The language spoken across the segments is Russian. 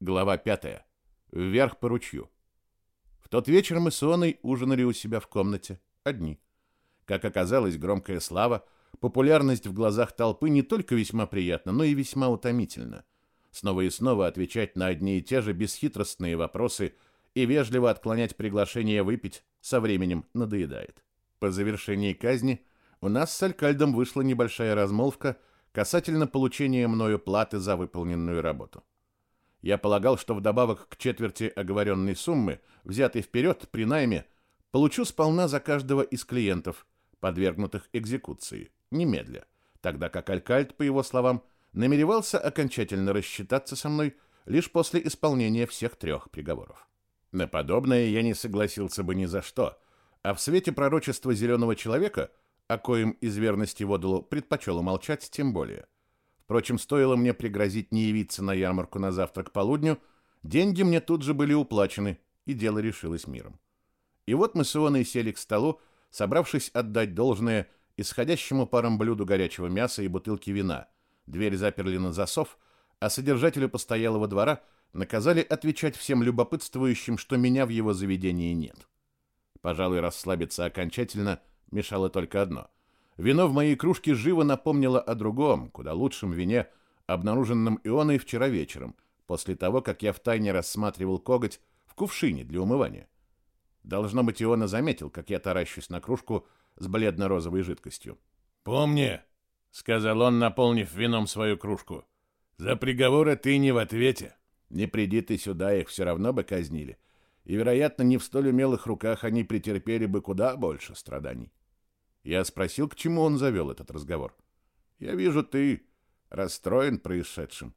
Глава 5. Вверх по ручью. В тот вечер мы с Ионой ужинали у себя в комнате, одни. Как оказалось, громкая слава, популярность в глазах толпы не только весьма приятна, но и весьма утомительна. Снова и снова отвечать на одни и те же бесхитростные вопросы и вежливо отклонять приглашение выпить со временем надоедает. По завершении казни у нас с Алькальдом вышла небольшая размолвка касательно получения мною платы за выполненную работу. Я полагал, что вдобавок к четверти оговоренной суммы, взятой вперед при найме, получу сполна за каждого из клиентов, подвергнутых экзекуции, немедля, тогда как Алькальд, по его словам, намеревался окончательно рассчитаться со мной лишь после исполнения всех трех приговоров. На подобное я не согласился бы ни за что, а в свете пророчества зеленого человека, о коем из верности Водолу предпочел умолчать, тем более – Впрочем, стоило мне пригрозить не явиться на ярмарку на завтра к полудню, деньги мне тут же были уплачены, и дело решилось миром. И вот мы с Ионой сели к столу, собравшись отдать должное исходящему паром блюду горячего мяса и бутылки вина. Дверь заперли на засов, а содержателю постоялого двора наказали отвечать всем любопытствующим, что меня в его заведении нет. Пожалуй, расслабиться окончательно мешало только одно — Вино в моей кружке живо напомнило о другом, куда лучшем вине, обнаруженном Ионой вчера вечером, после того, как я втайне рассматривал коготь в кувшине для умывания. Должно быть, Иона заметил, как я таращусь на кружку с бледно-розовой жидкостью. «Помни», — сказал он, наполнив вином свою кружку, — «за приговоры ты не в ответе». «Не приди ты сюда, их все равно бы казнили. И, вероятно, не в столь умелых руках они претерпели бы куда больше страданий». Я спросил, к чему он завел этот разговор. «Я вижу, ты расстроен происшедшим».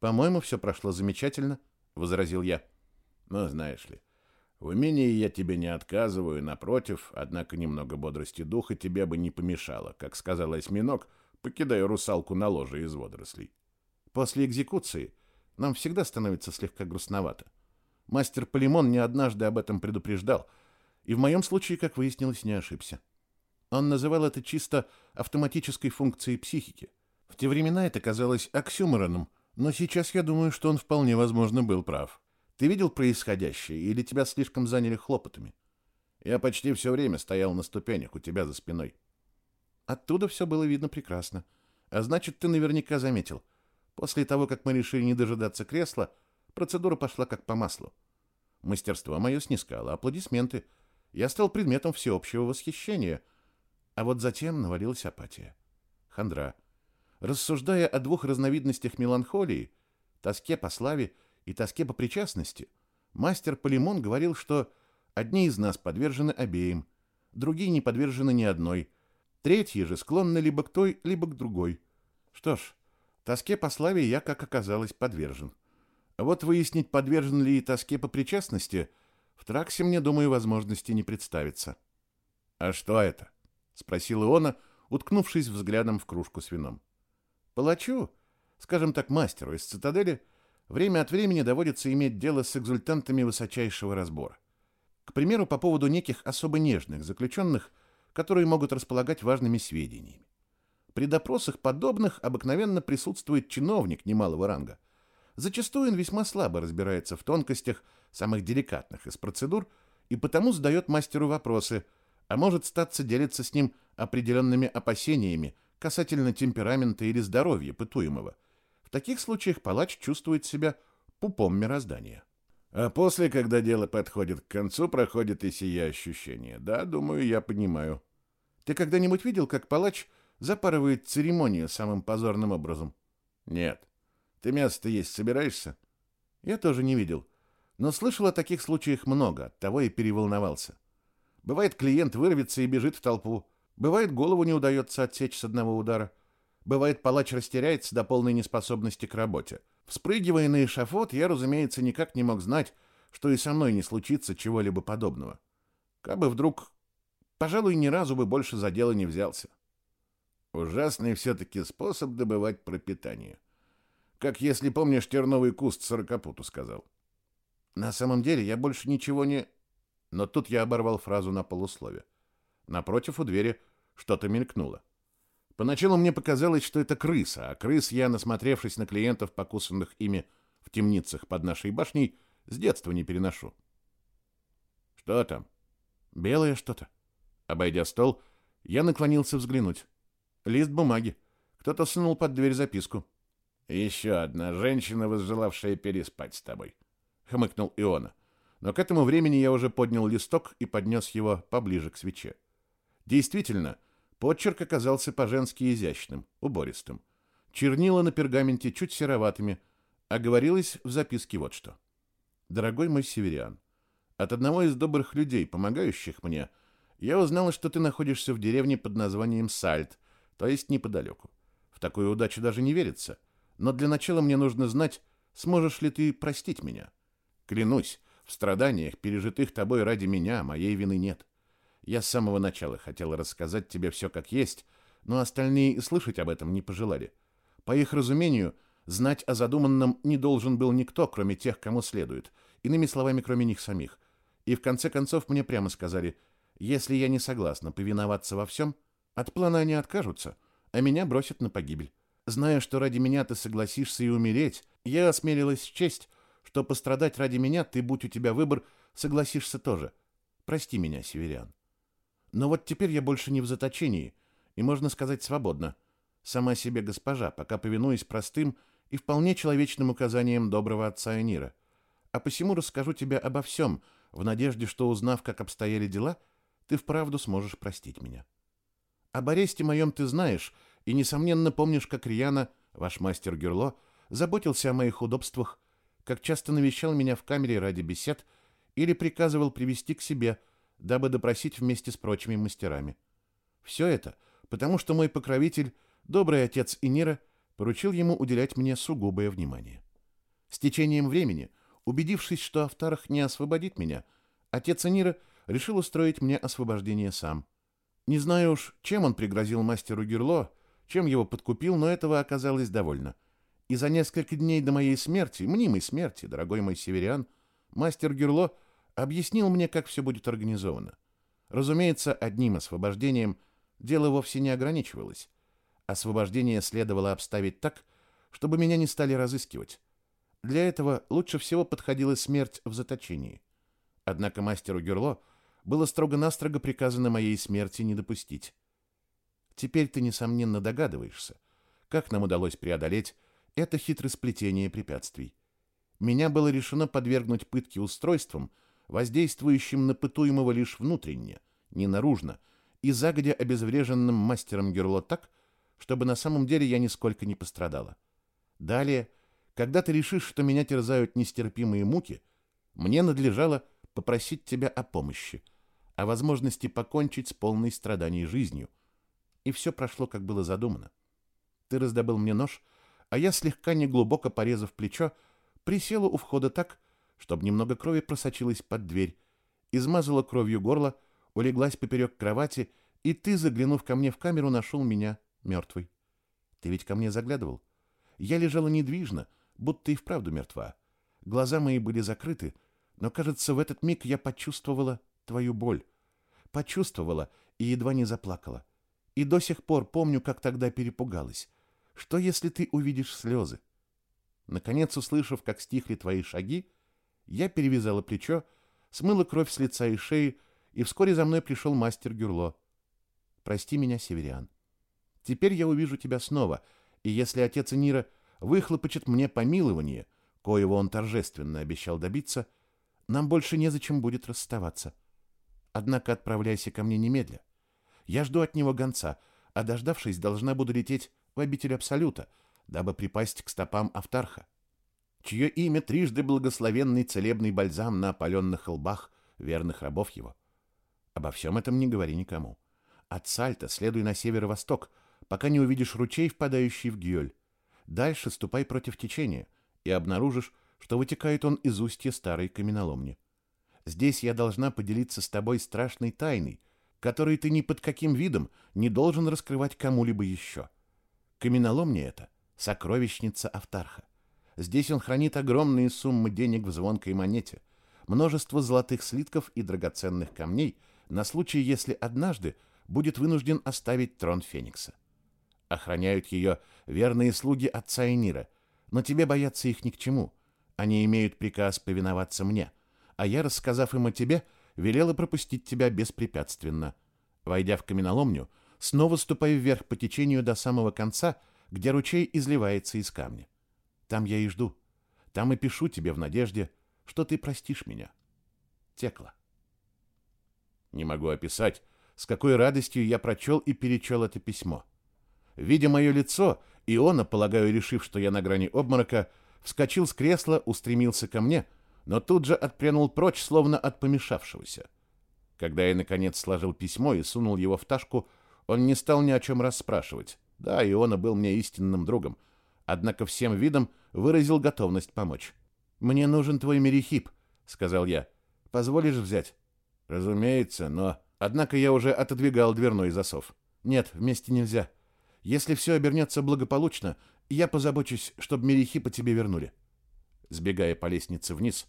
«По-моему, все прошло замечательно», — возразил я. «Ну, знаешь ли, в умении я тебе не отказываю, напротив, однако немного бодрости духа тебе бы не помешало, как сказал осьминог, покидая русалку на ложе из водорослей. После экзекуции нам всегда становится слегка грустновато. Мастер Полимон не однажды об этом предупреждал, и в моем случае, как выяснилось, не ошибся. Он называл это чисто автоматической функцией психики. В те времена это казалось оксюмороном, но сейчас я думаю, что он вполне возможно был прав. Ты видел происходящее или тебя слишком заняли хлопотами? Я почти все время стоял на ступенях у тебя за спиной. Оттуда все было видно прекрасно. А значит, ты наверняка заметил. После того, как мы решили не дожидаться кресла, процедура пошла как по маслу. Мастерство мое снискало аплодисменты. Я стал предметом всеобщего восхищения — а вот затем навалилась апатия. Хандра. Рассуждая о двух разновидностях меланхолии, тоске по славе и тоске по причастности, мастер Полимон говорил, что одни из нас подвержены обеим, другие не подвержены ни одной, третьи же склонны либо к той, либо к другой. Что ж, тоске по славе я, как оказалось, подвержен. Вот выяснить, подвержен ли и тоске по причастности, в Траксе мне, думаю, возможности не представится. А что это? Спросил Иона, уткнувшись взглядом в кружку с вином. Палачу, скажем так, мастеру из цитадели, время от времени доводится иметь дело с экзультантами высочайшего разбора. К примеру, по поводу неких особо нежных заключенных, которые могут располагать важными сведениями. При допросах подобных обыкновенно присутствует чиновник немалого ранга. Зачастую он весьма слабо разбирается в тонкостях самых деликатных из процедур и потому задает мастеру вопросы – а может статься делиться с ним определенными опасениями касательно темперамента или здоровья пытуемого. В таких случаях палач чувствует себя пупом мироздания. А после, когда дело подходит к концу, проходит и сие ощущение. Да, думаю, я понимаю. Ты когда-нибудь видел, как палач запарывает церемонию самым позорным образом? Нет. Ты мясо есть собираешься? Я тоже не видел. Но слышал о таких случаях много, оттого и переволновался. Бывает, клиент вырвется и бежит в толпу. Бывает, голову не удается отсечь с одного удара. Бывает, палач растеряется до полной неспособности к работе. Вспрыгивая на эшафот, я, разумеется, никак не мог знать, что и со мной не случится чего-либо подобного. Кабы вдруг... Пожалуй, ни разу бы больше за дело не взялся. Ужасный все-таки способ добывать пропитание. Как, если помнишь, терновый куст сорокопуту сказал. На самом деле я больше ничего не... Но тут я оборвал фразу на полуслове. Напротив у двери что-то мелькнуло. Поначалу мне показалось, что это крыса, а крыс я, насмотревшись на клиентов, покусанных ими, в темницах под нашей башней, с детства не переношу. Что там? Белое что-то. Обойдя стол, я наклонился взглянуть. Лист бумаги. Кто-то сунул под дверь записку. Еще одна женщина, возжелавшая переспать с тобой, хмыкнул Иона. Но к этому времени я уже поднял листок и поднес его поближе к свече. Действительно, почерк оказался по-женски изящным, убористым. Чернила на пергаменте чуть сероватыми, а говорилось в записке вот что. «Дорогой мой северян, от одного из добрых людей, помогающих мне, я узнала, что ты находишься в деревне под названием Сальт, то есть неподалеку. В такую удачу даже не верится. Но для начала мне нужно знать, сможешь ли ты простить меня. Клянусь, в страданиях, пережитых тобой ради меня, моей вины нет. Я с самого начала хотела рассказать тебе все как есть, но остальные и слышать об этом не пожелали. По их разумению, знать о задуманном не должен был никто, кроме тех, кому следует, иными словами, кроме них самих. И в конце концов мне прямо сказали, если я не согласна повиноваться во всем, от плана они откажутся, а меня бросят на погибель. Зная, что ради меня ты согласишься и умереть, я осмелилась честь, что пострадать ради меня ты, будь у тебя выбор, согласишься тоже. Прости меня, северян. Но вот теперь я больше не в заточении, и, можно сказать, свободна. Сама себе госпожа, пока повинуюсь простым и вполне человечным указаниям доброго отца Энира. А посему расскажу тебе обо всем, в надежде, что, узнав, как обстояли дела, ты вправду сможешь простить меня. Об аресте моем ты знаешь, и, несомненно, помнишь, как Рьяна, ваш мастер Герло, заботился о моих удобствах как часто навещал меня в камере ради бесед или приказывал привести к себе, дабы допросить вместе с прочими мастерами. Все это потому, что мой покровитель, добрый отец Инира, поручил ему уделять мне сугубое внимание. С течением времени, убедившись, что Автарах не освободит меня, отец Инира решил устроить мне освобождение сам. Не знаю уж, чем он пригрозил мастеру Герло, чем его подкупил, но этого оказалось довольно — и за несколько дней до моей смерти, мнимой смерти, дорогой мой северян, мастер Герло объяснил мне, как все будет организовано. Разумеется, одним освобождением дело вовсе не ограничивалось. Освобождение следовало обставить так, чтобы меня не стали разыскивать. Для этого лучше всего подходила смерть в заточении. Однако мастеру Герло было строго-настрого приказано моей смерти не допустить. Теперь ты, несомненно, догадываешься, как нам удалось преодолеть это хитросплетение препятствий. Меня было решено подвергнуть пытке устройством, воздействующим на пытуемого лишь внутренне, не наружно, и загодя обезвреженным мастером Герло так, чтобы на самом деле я нисколько не пострадала. Далее, когда ты решишь, что меня терзают нестерпимые муки, мне надлежало попросить тебя о помощи, о возможности покончить с полной страданий жизнью. И все прошло, как было задумано. Ты раздобыл мне нож — а я, слегка неглубоко порезав плечо, присела у входа так, чтобы немного крови просочилась под дверь, измазала кровью горло, улеглась поперек кровати, и ты, заглянув ко мне в камеру, нашел меня мертвой. Ты ведь ко мне заглядывал? Я лежала недвижно, будто и вправду мертва. Глаза мои были закрыты, но, кажется, в этот миг я почувствовала твою боль. Почувствовала и едва не заплакала. И до сих пор помню, как тогда перепугалась. Что, если ты увидишь слезы? Наконец, услышав, как стихли твои шаги, я перевязала плечо, смыла кровь с лица и шеи, и вскоре за мной пришел мастер Гюрло. Прости меня, северян. Теперь я увижу тебя снова, и если отец Нира выхлопочет мне помилование, коего он торжественно обещал добиться, нам больше незачем будет расставаться. Однако отправляйся ко мне немедля. Я жду от него гонца, а дождавшись, должна буду лететь в обитель Абсолюта, дабы припасть к стопам Автарха, чье имя трижды благословенный целебный бальзам на опаленных лбах верных рабов его. Обо всем этом не говори никому. От Сальта следуй на северо-восток, пока не увидишь ручей, впадающий в Гьёль. Дальше ступай против течения и обнаружишь, что вытекает он из устья старой каменоломни. Здесь я должна поделиться с тобой страшной тайной, которой ты ни под каким видом не должен раскрывать кому-либо еще. Каменоломня это — сокровищница Автарха. Здесь он хранит огромные суммы денег в звонкой монете, множество золотых слитков и драгоценных камней на случай, если однажды будет вынужден оставить трон Феникса. Охраняют ее верные слуги отца Энира, но тебе бояться их ни к чему. Они имеют приказ повиноваться мне, а я, рассказав им о тебе, велела пропустить тебя беспрепятственно. Войдя в каменоломню, снова ступай вверх по течению до самого конца, где ручей изливается из камня. Там я и жду. Там и пишу тебе в надежде, что ты простишь меня. Текла. Не могу описать, с какой радостью я прочел и перечел это письмо. Видя мое лицо, Иона, полагаю, решив, что я на грани обморока, вскочил с кресла, устремился ко мне, но тут же отпрянул прочь, словно от помешавшегося. Когда я, наконец, сложил письмо и сунул его в ташку, он не стал ни о чем расспрашивать. Да, Иона был мне истинным другом, однако всем видом выразил готовность помочь. «Мне нужен твой мерехип», — сказал я. «Позволишь взять?» «Разумеется, но...» Однако я уже отодвигал дверной засов. «Нет, вместе нельзя. Если все обернется благополучно, я позабочусь, чтобы мерехипа тебе вернули». Сбегая по лестнице вниз,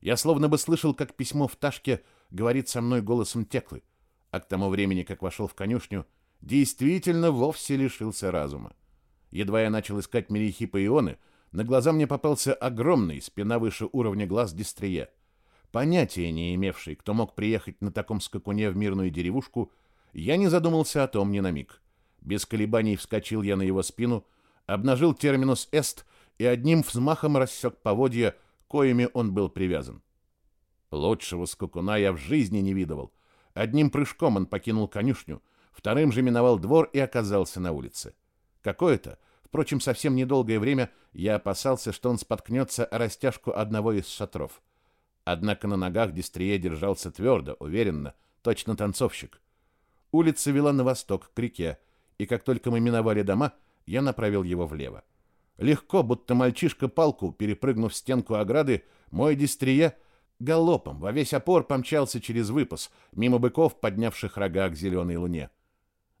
я словно бы слышал, как письмо в Ташке говорит со мной голосом Теклы, а к тому времени, как вошел в конюшню, действительно вовсе лишился разума. Едва я начал искать Мерихипа Ионы, на глаза мне попался огромный, спина выше уровня глаз Дистрие. Понятия не имевший, кто мог приехать на таком скакуне в мирную деревушку, я не задумался о том ни на миг. Без колебаний вскочил я на его спину, обнажил терминус «эст» и одним взмахом рассек поводья, коими он был привязан. Лучшего скакуна я в жизни не видывал. Одним прыжком он покинул конюшню, вторым же миновал двор и оказался на улице. Какое-то, впрочем, совсем недолгое время я опасался, что он споткнется о растяжку одного из шатров. Однако на ногах Дистрие держался твердо, уверенно, точно танцовщик. Улица вела на восток, к реке, и как только мы миновали дома, я направил его влево. Легко, будто мальчишка палку, перепрыгнув стенку ограды, мой Дистрие галопом во весь опор помчался через выпас, мимо быков, поднявших рога к зеленой луне.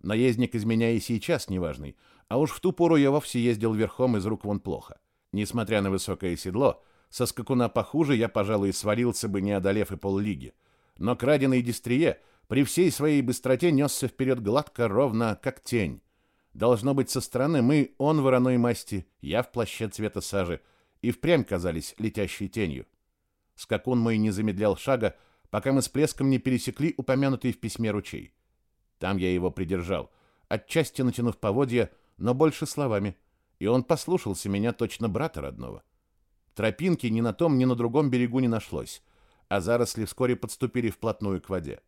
Наездник из меня и сейчас неважный, а уж в ту пору я вовсе ездил верхом из рук вон плохо. Несмотря на высокое седло, со скакуна похуже я, пожалуй, свалился бы, не одолев и поллиги. Но краденый дистрие при всей своей быстроте несся вперед гладко, ровно, как тень. Должно быть, со стороны мы, он вороной масти, я в плаще цвета сажи, и впрямь казались летящей тенью. Скакун мой не замедлял шага, пока мы с плеском не пересекли упомянутый в письме ручей. Там я его придержал, отчасти натянув поводья, но больше словами, и он послушался меня точно брата родного. Тропинки ни на том, ни на другом берегу не нашлось, а заросли вскоре подступили вплотную к воде.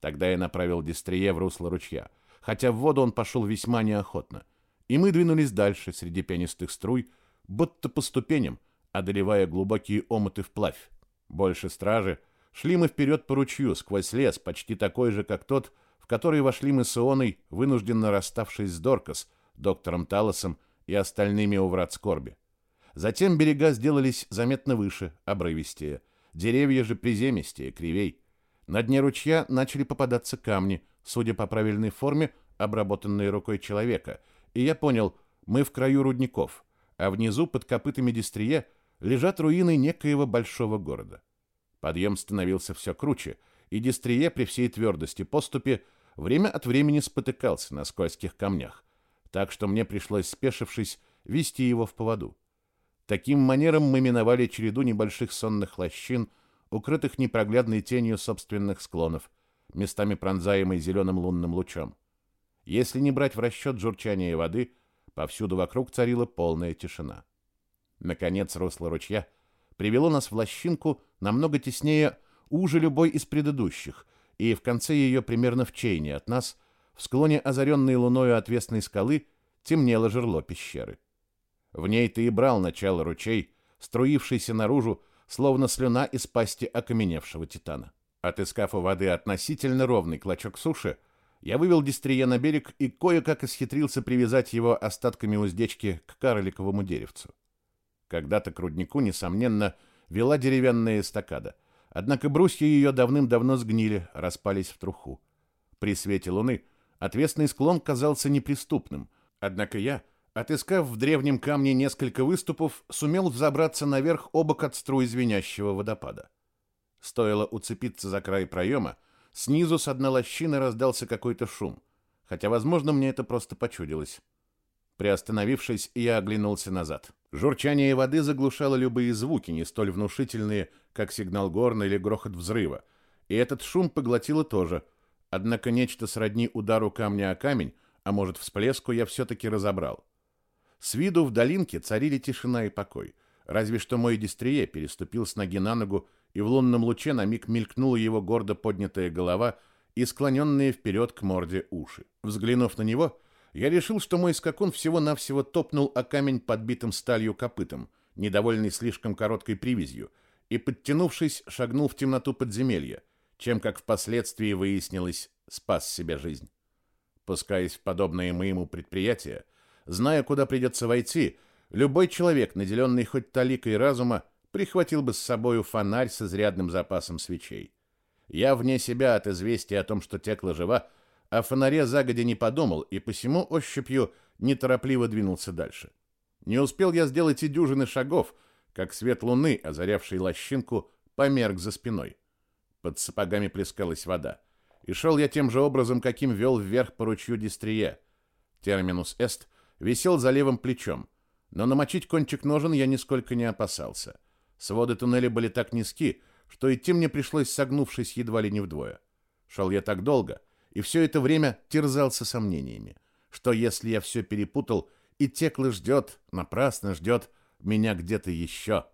Тогда я направил Дистрие в русло ручья, хотя в воду он пошел весьма неохотно, и мы двинулись дальше среди пенистых струй, будто по ступеням, одолевая глубокие омыты вплавь. Больше стражи шли мы вперед по ручью, сквозь лес, почти такой же, как тот, в который вошли мы с Ионой, вынужденно расставшись с Доркас, доктором Талосом и остальными у врат скорби. Затем берега сделались заметно выше, обрывистее, деревья же приземистее, кривей. На дне ручья начали попадаться камни, судя по правильной форме, обработанные рукой человека, и я понял, мы в краю рудников, а внизу, под копытами Дистрие, лежат руины некоего большого города. Подъем становился все круче — и Дистрие при всей твердости поступи время от времени спотыкался на скользких камнях, так что мне пришлось, спешившись, вести его в поводу. Таким манером мы миновали череду небольших сонных лощин, укрытых непроглядной тенью собственных склонов, местами пронзаемой зеленым лунным лучом. Если не брать в расчет журчание воды, повсюду вокруг царила полная тишина. Наконец русло ручья привело нас в лощинку намного теснее уже любой из предыдущих, и в конце ее, примерно в чейне от нас, в склоне озаренной луною отвесной скалы, темнело жерло пещеры. В ней ты и брал начало ручей, струившийся наружу, словно слюна из пасти окаменевшего титана. Отыскав у воды относительно ровный клочок суши, я вывел дистрия на берег и кое-как исхитрился привязать его остатками уздечки к карликовому деревцу. Когда-то к руднику, несомненно, вела деревянная эстакада, Однако брусья ее давным-давно сгнили, распались в труху. При свете луны отвесный склон казался неприступным, однако я, отыскав в древнем камне несколько выступов, сумел взобраться наверх обок от струй звенящего водопада. Стоило уцепиться за край проема, снизу с одной лощины раздался какой-то шум, хотя, возможно, мне это просто почудилось. Приостановившись, я оглянулся назад. Журчание воды заглушало любые звуки, не столь внушительные, как сигнал горна или грохот взрыва, и этот шум поглотило тоже. Однако нечто сродни удару камня о камень, а может всплеску, я все-таки разобрал. С виду в долинке царили тишина и покой. Разве что мой дистрие переступил с ноги на ногу, и в лунном луче на миг мелькнула его гордо поднятая голова и склоненные вперед к морде уши. Взглянув на него, я решил, что мой скакун всего-навсего топнул о камень подбитым сталью копытом, недовольный слишком короткой привязью, и, подтянувшись, шагнул в темноту подземелья, чем, как впоследствии выяснилось, спас себе жизнь. Пускаясь в подобное моему предприятие, зная, куда придется войти, любой человек, наделенный хоть таликой разума, прихватил бы с собою фонарь с изрядным запасом свечей. Я вне себя от известия о том, что Текла жива, о фонаре загодя не подумал и посему ощупью неторопливо двинулся дальше. Не успел я сделать и дюжины шагов, как свет луны, озарявший лощинку, померк за спиной. Под сапогами плескалась вода. И шел я тем же образом, каким вел вверх по ручью Дистрия. Терминус эст висел за левым плечом, но намочить кончик ножен я нисколько не опасался. Своды туннеля были так низки, что идти мне пришлось согнувшись едва ли не вдвое. Шел я так долго, и все это время терзался сомнениями, что если я все перепутал, и Текла ждет, напрасно ждет меня где-то еще.